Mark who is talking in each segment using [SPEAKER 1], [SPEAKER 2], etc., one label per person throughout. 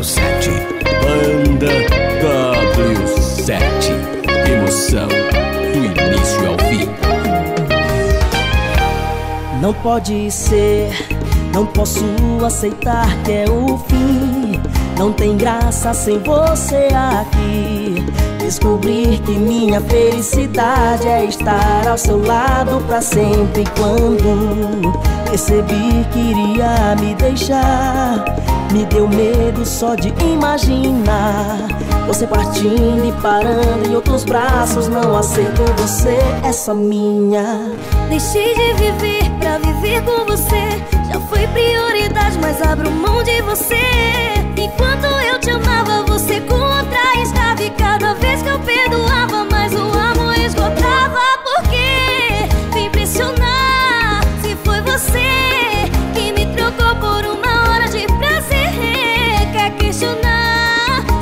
[SPEAKER 1] W7. Banda W7. Emoção do início ao fim. Não pode ser, não posso aceitar que é o fim não tem graça sem você aqui. Descobrir que minha felicidade é estar ao seu lado pra sempre. Quando percebi que iria me deixar, me deu medo só de imaginar. Você partindo e parando em outros braços. Não aceito você, é só minha.
[SPEAKER 2] Deixei de viver pra viver com você. Já foi prioridade,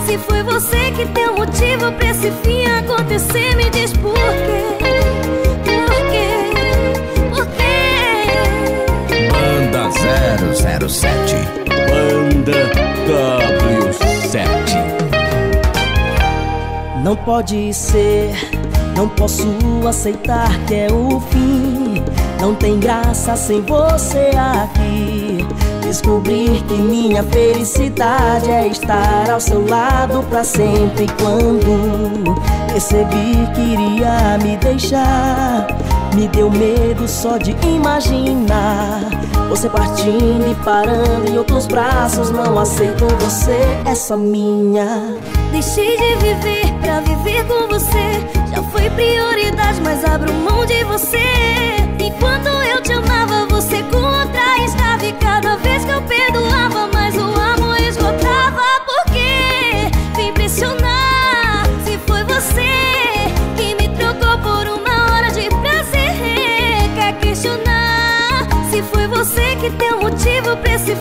[SPEAKER 2] se foi você que deu motivo pra esse fim acontecer? Me diz por quê?
[SPEAKER 3] Banda 007 Banda W7
[SPEAKER 1] Não pode ser, não posso aceitar que é o fim. Não tem graça sem você aqui. Descobrir que minha felicidade é estar ao seu lado pra sempre. Quando percebi que iria me deixar, me deu medo só de imaginar. Você partindo e parando em outros braços. Não aceito você, é só minha.
[SPEAKER 2] Deixei de viver pra viver com você. Já foi prioridade, mas abro mão de você. Deu motivo pra esse